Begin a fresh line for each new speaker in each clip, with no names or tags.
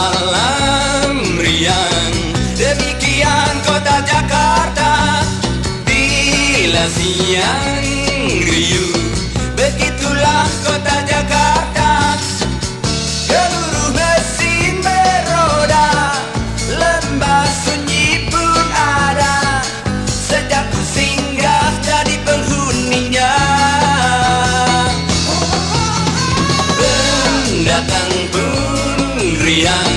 Malam riang. Demikian kota Jakarta. Bila siang riuh Begitulah kota Jakarta. Geluruh mesin beroda Lembah sunyi pun ada. Sejak ku singgah jadi penghuninya. Pendatang pun riang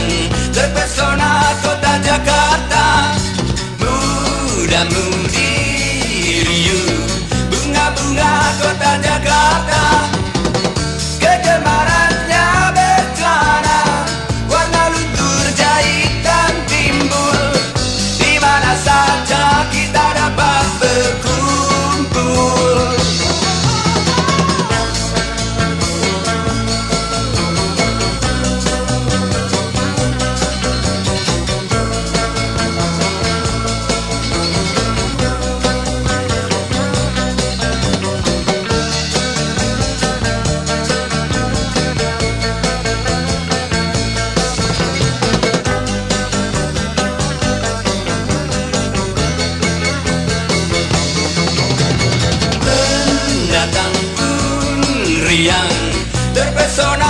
riang Terpesona